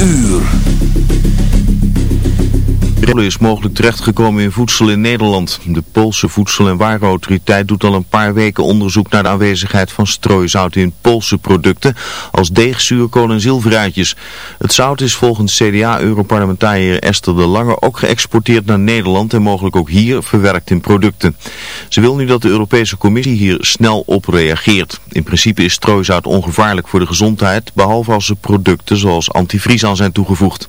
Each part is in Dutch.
uur is mogelijk terechtgekomen in voedsel in Nederland. De Poolse Voedsel- en Warenautoriteit doet al een paar weken onderzoek naar de aanwezigheid van strooizout in Poolse producten als deeg, zuurkool en zilveruitjes. Het zout is volgens CDA-europarlementariër Esther de Lange ook geëxporteerd naar Nederland en mogelijk ook hier verwerkt in producten. Ze wil nu dat de Europese Commissie hier snel op reageert. In principe is strooizout ongevaarlijk voor de gezondheid, behalve als er producten zoals antivries aan zijn toegevoegd.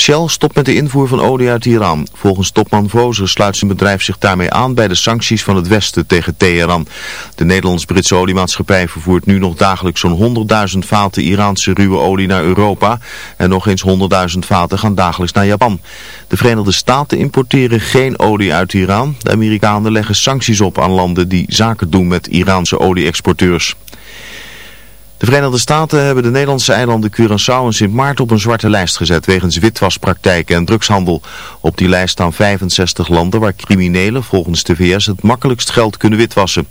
Shell stopt met de invoer van olie uit Iran. Volgens topman Vozer sluit zijn bedrijf zich daarmee aan bij de sancties van het Westen tegen Teheran. De Nederlands-Britse oliemaatschappij vervoert nu nog dagelijks zo'n 100.000 vaten Iraanse ruwe olie naar Europa. En nog eens 100.000 vaten gaan dagelijks naar Japan. De Verenigde Staten importeren geen olie uit Iran. De Amerikanen leggen sancties op aan landen die zaken doen met Iraanse olie-exporteurs. De Verenigde Staten hebben de Nederlandse eilanden Curaçao en Sint Maarten op een zwarte lijst gezet wegens witwaspraktijken en drugshandel. Op die lijst staan 65 landen waar criminelen volgens de VS het makkelijkst geld kunnen witwassen.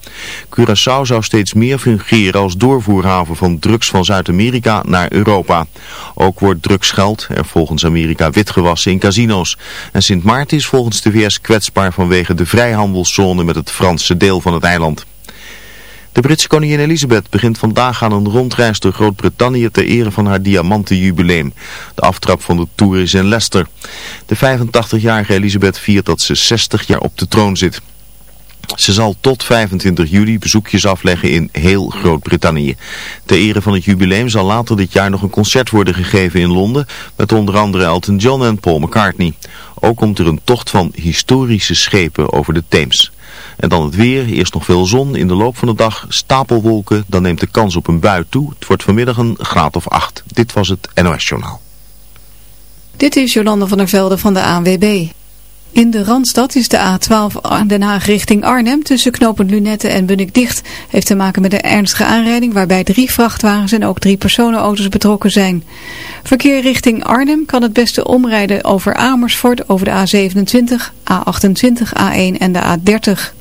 Curaçao zou steeds meer fungeren als doorvoerhaven van drugs van Zuid-Amerika naar Europa. Ook wordt drugsgeld er volgens Amerika witgewassen in casino's. En Sint Maarten is volgens de VS kwetsbaar vanwege de vrijhandelszone met het Franse deel van het eiland. De Britse koningin Elisabeth begint vandaag aan een rondreis door Groot-Brittannië ter ere van haar diamantenjubileum. De aftrap van de Tour is in Leicester. De 85-jarige Elisabeth viert dat ze 60 jaar op de troon zit. Ze zal tot 25 juli bezoekjes afleggen in heel Groot-Brittannië. Ter ere van het jubileum zal later dit jaar nog een concert worden gegeven in Londen... met onder andere Elton John en Paul McCartney. Ook komt er een tocht van historische schepen over de Theems. En dan het weer, eerst nog veel zon, in de loop van de dag stapelwolken, dan neemt de kans op een bui toe. Het wordt vanmiddag een graad of acht. Dit was het NOS Journaal. Dit is Jolanda van der Velde van de ANWB. In de Randstad is de A12 Den Haag richting Arnhem tussen knooppunt Lunette en Bunnik dicht. Heeft te maken met een ernstige aanrijding waarbij drie vrachtwagens en ook drie personenauto's betrokken zijn. Verkeer richting Arnhem kan het beste omrijden over Amersfoort over de A27, A28, A1 en de A30.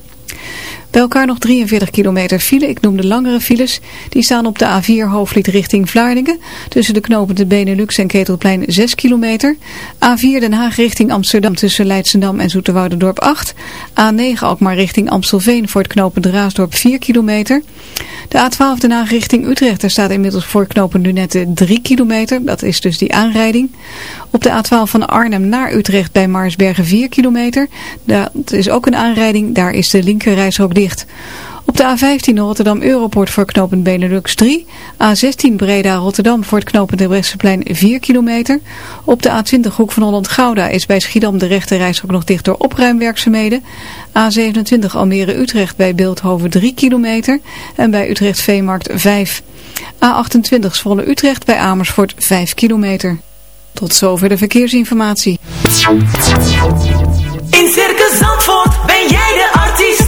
Elkaar nog 43 kilometer file. Ik noem de langere files. Die staan op de A4 hoofdlied richting Vlaardingen. Tussen de knopen de Benelux en Ketelplein 6 kilometer. A4 Den Haag richting Amsterdam tussen Leidsendam en Zoeterwoudendorp 8. A9 Alkmaar richting Amstelveen voor het knopen Raasdorp 4 kilometer. De A12 Den Haag richting Utrecht. Daar staat inmiddels voor knopen Lunette 3 kilometer. Dat is dus die aanrijding. Op de A12 van Arnhem naar Utrecht bij Maarsbergen 4 kilometer. Dat is ook een aanrijding. Daar is de linkerrijstrook dicht. Op de A15 Rotterdam Europort voor knooppunt Benelux 3. A16 Breda Rotterdam voor het knooppunt Brechtseplein 4 kilometer. Op de A20 Hoek van Holland Gouda is bij Schiedam de rechte nog dicht door opruimwerkzaamheden. A27 Almere Utrecht bij Beeldhoven 3 kilometer. En bij Utrecht Veemarkt 5. A28 Zwolle Utrecht bij Amersfoort 5 kilometer. Tot zover de verkeersinformatie. In Circus Zandvoort ben jij de artiest.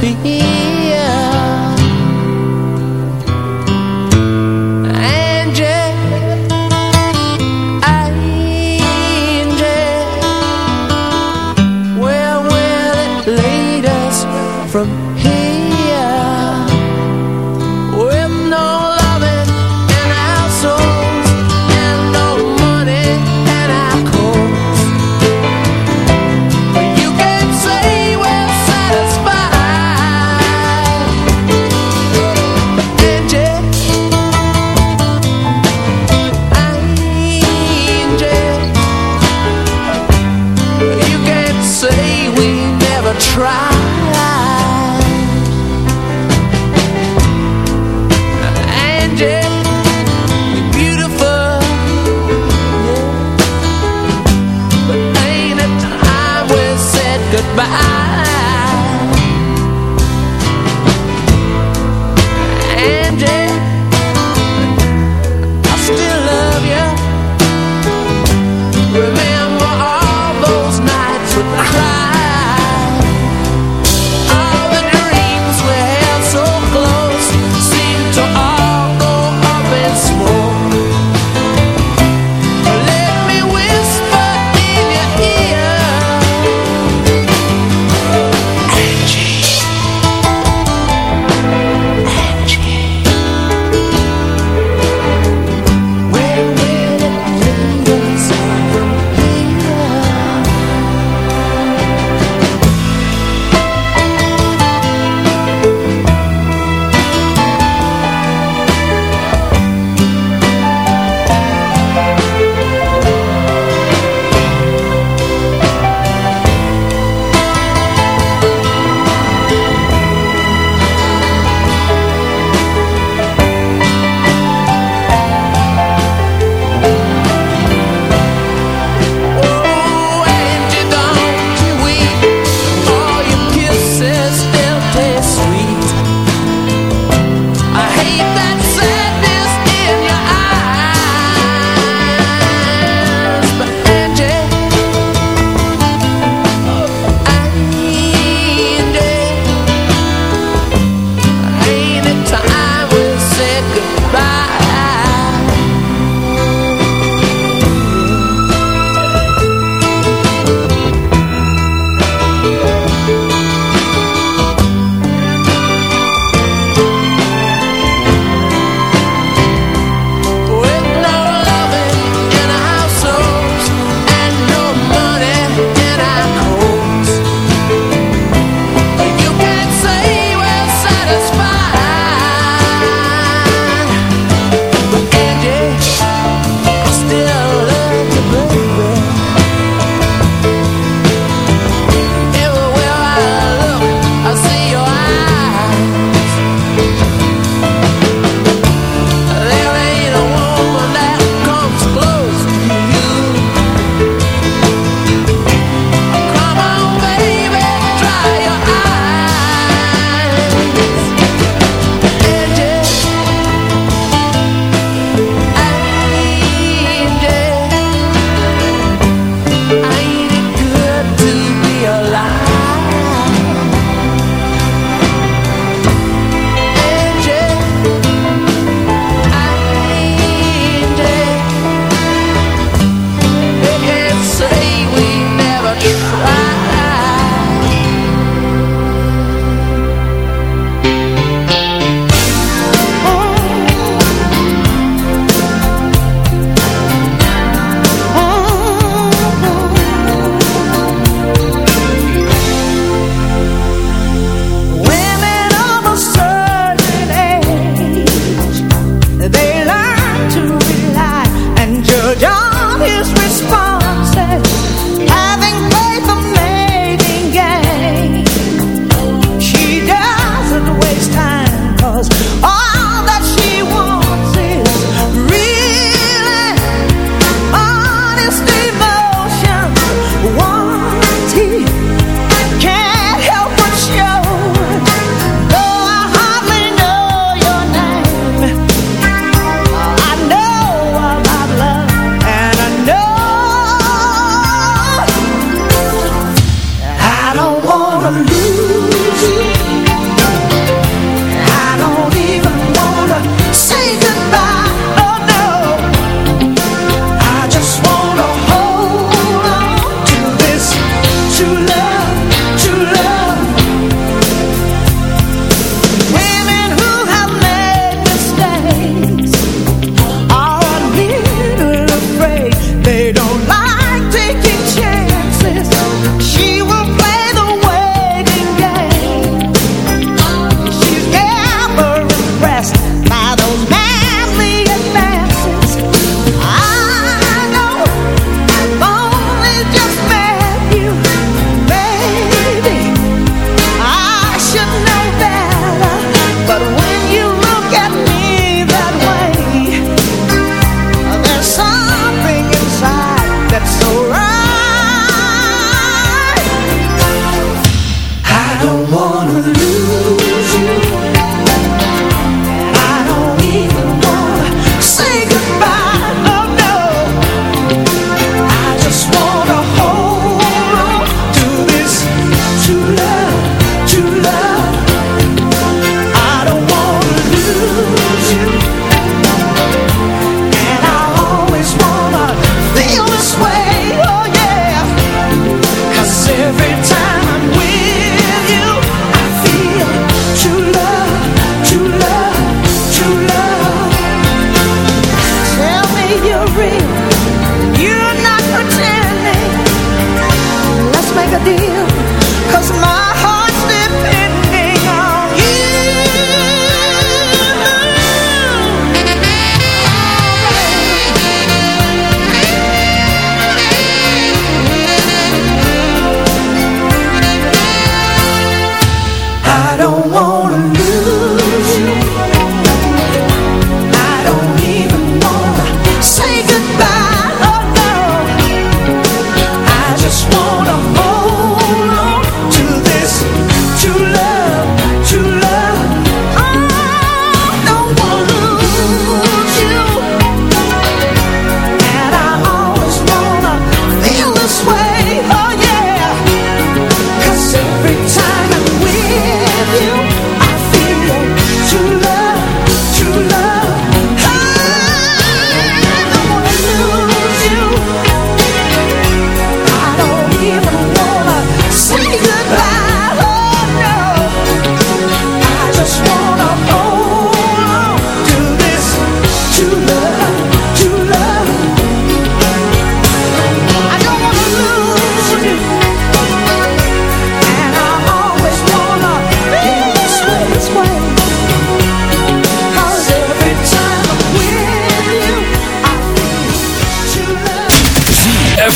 be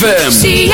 ZFM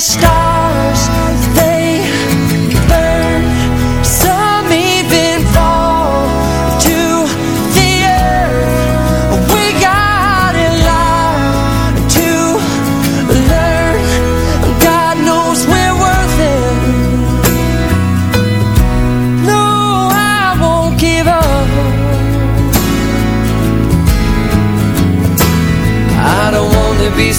Stars, they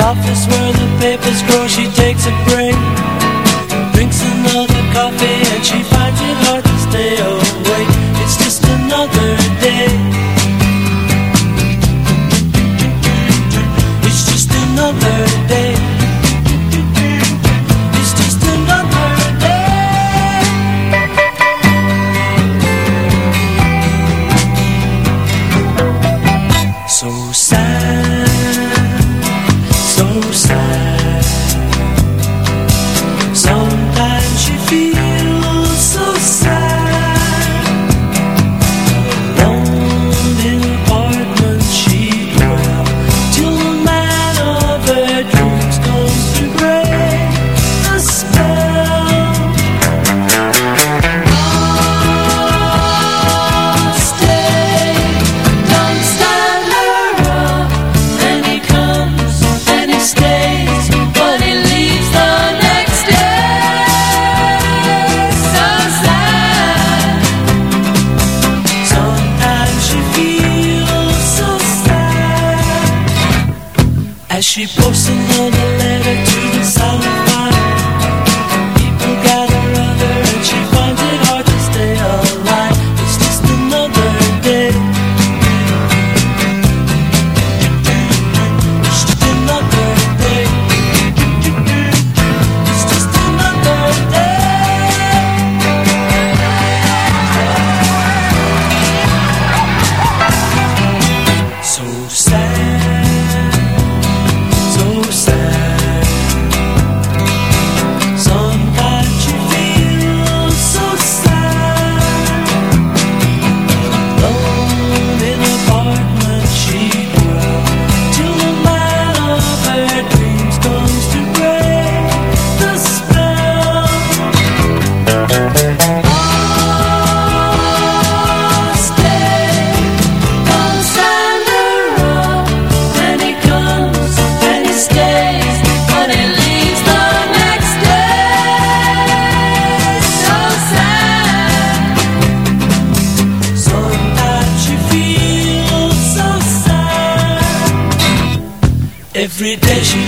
office world. invitation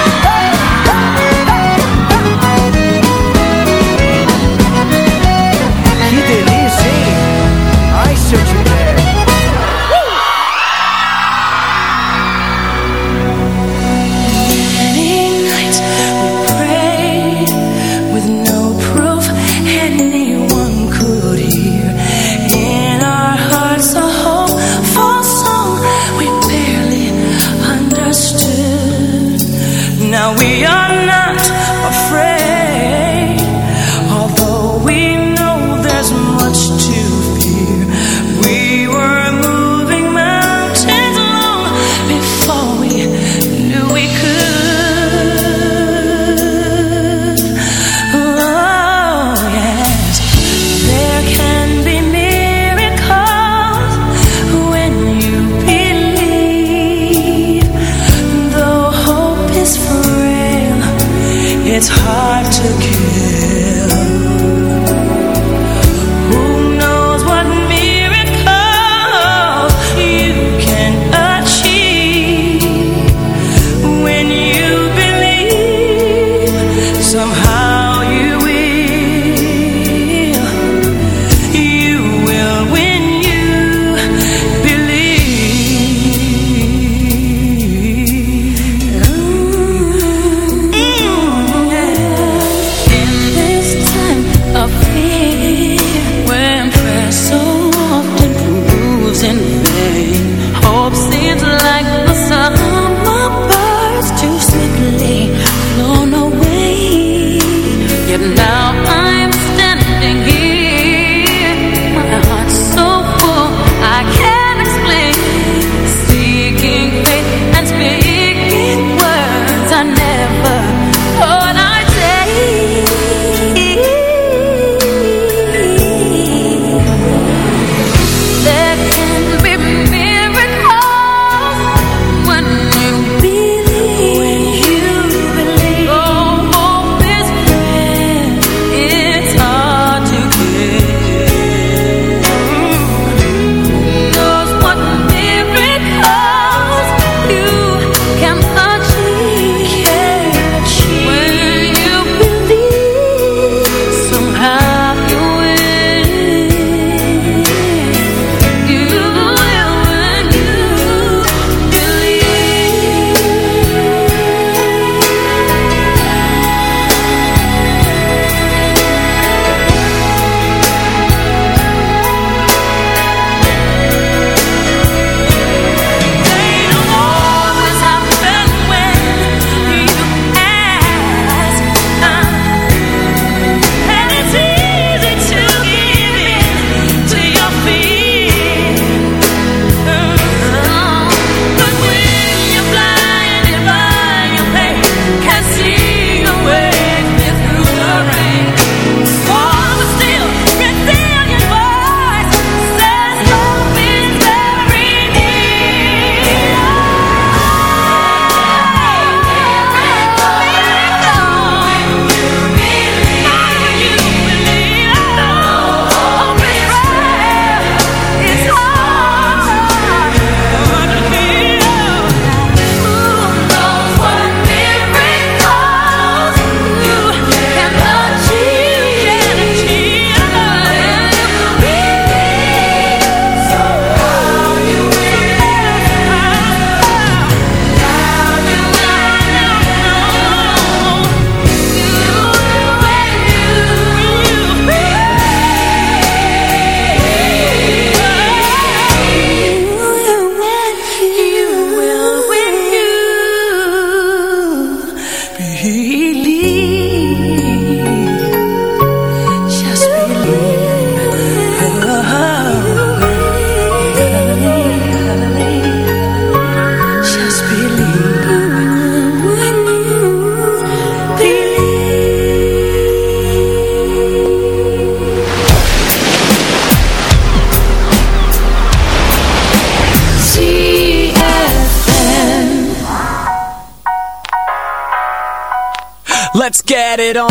had it on.